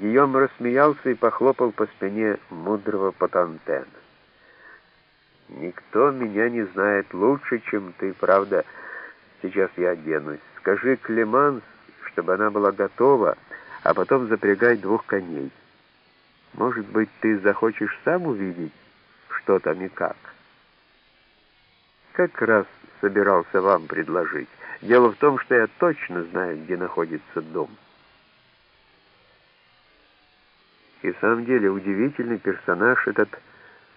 Гийом рассмеялся и похлопал по спине мудрого Патантена. «Никто меня не знает лучше, чем ты, правда? Сейчас я оденусь. Скажи Клеманс, чтобы она была готова, а потом запрягай двух коней. Может быть, ты захочешь сам увидеть, что там и как?» «Как раз собирался вам предложить. Дело в том, что я точно знаю, где находится дом». И в самом деле удивительный персонаж этот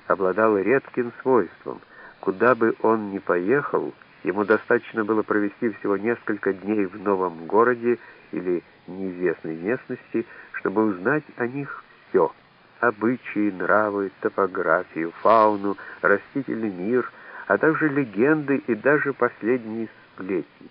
обладал редким свойством. Куда бы он ни поехал, ему достаточно было провести всего несколько дней в новом городе или неизвестной местности, чтобы узнать о них все. Обычаи, нравы, топографию, фауну, растительный мир, а также легенды и даже последние сплетни.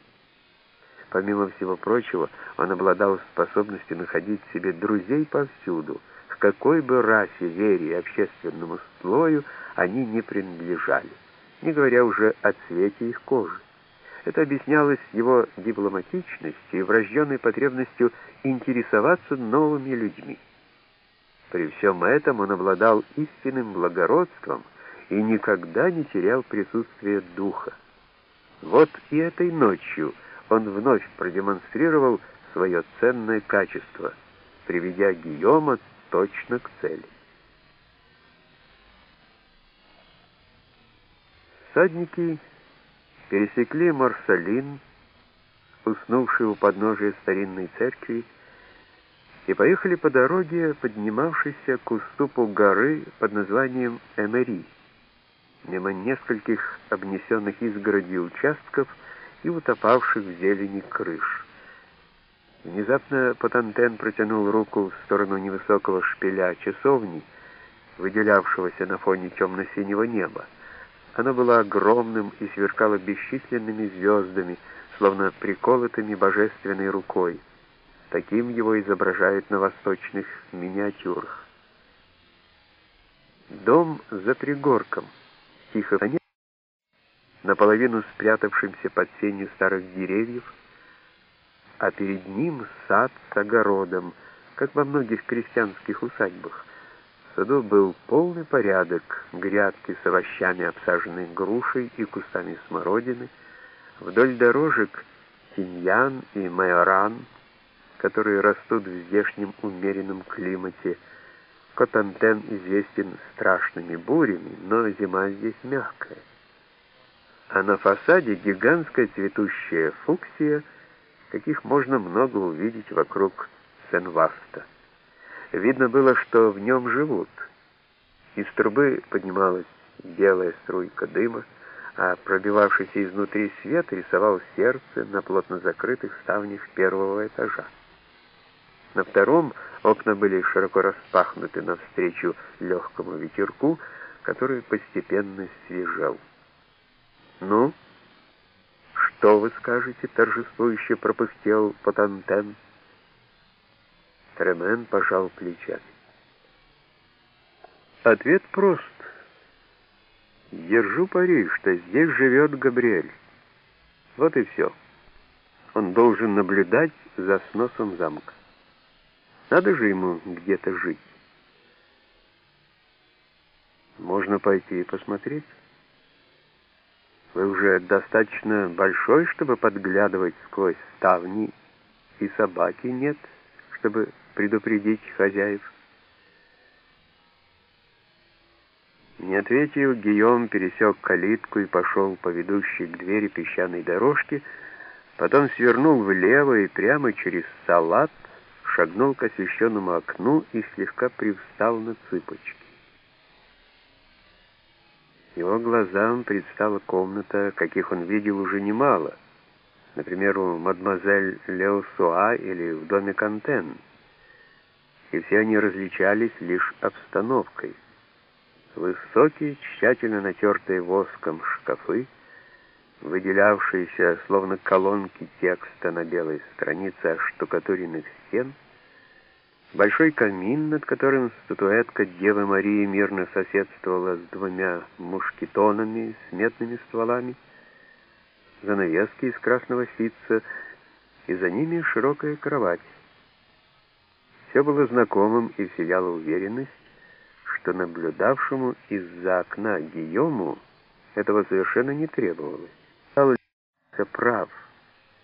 Помимо всего прочего, он обладал способностью находить себе друзей повсюду — какой бы расе, вере и общественному слою они не принадлежали, не говоря уже о цвете их кожи. Это объяснялось его дипломатичностью и врожденной потребностью интересоваться новыми людьми. При всем этом он обладал истинным благородством и никогда не терял присутствие духа. Вот и этой ночью он вновь продемонстрировал свое ценное качество, приведя Гийома точно к цели. Садники пересекли Марсалин, уснувший у подножия старинной церкви, и поехали по дороге, поднимавшейся к уступу горы под названием Эмери, мимо нескольких обнесенных изгородью участков и утопавших в зелени крыш. Внезапно Потантен протянул руку в сторону невысокого шпиля часовни, выделявшегося на фоне темно-синего неба. Оно было огромным и сверкало бесчисленными звездами, словно приколотыми божественной рукой. Таким его изображают на восточных миниатюрах. Дом за пригорком, тихо наполовину спрятавшимся под сенью старых деревьев, а перед ним сад с огородом, как во многих крестьянских усадьбах. В саду был полный порядок, грядки с овощами, обсаженные грушей и кустами смородины, вдоль дорожек тиньян и майоран, которые растут в здешнем умеренном климате. Котантен известен страшными бурями, но зима здесь мягкая. А на фасаде гигантская цветущая фуксия — каких можно много увидеть вокруг Сен-Васта. Видно было, что в нем живут. Из трубы поднималась белая струйка дыма, а пробивавшийся изнутри свет рисовал сердце на плотно закрытых ставнях первого этажа. На втором окна были широко распахнуты навстречу легкому ветерку, который постепенно свежел. «Ну?» «Что вы скажете?» — торжествующе пропыхтел Потантен. Тремен пожал плечами. Ответ прост. Держу пари, что здесь живет Габриэль. Вот и все. Он должен наблюдать за сносом замка. Надо же ему где-то жить. Можно пойти и посмотреть. Вы уже достаточно большой, чтобы подглядывать сквозь ставни, и собаки нет, чтобы предупредить хозяев. Не ответил, Гийом пересек калитку и пошел по ведущей к двери песчаной дорожки, потом свернул влево и прямо через салат шагнул к освещенному окну и слегка привстал на цыпочки. Его глазам предстала комната, каких он видел уже немало, например, у мадемуазель Леосуа или в доме Кантен. И все они различались лишь обстановкой. Высокие, тщательно натертые воском шкафы, выделявшиеся словно колонки текста на белой странице оштукатуренных стен — Большой камин, над которым статуэтка Девы Марии мирно соседствовала с двумя мушкетонами с медными стволами, занавески из красного ситца, и за ними широкая кровать. Все было знакомым и сияла уверенность, что наблюдавшему из-за окна Гийому этого совершенно не требовалось. Стал прав.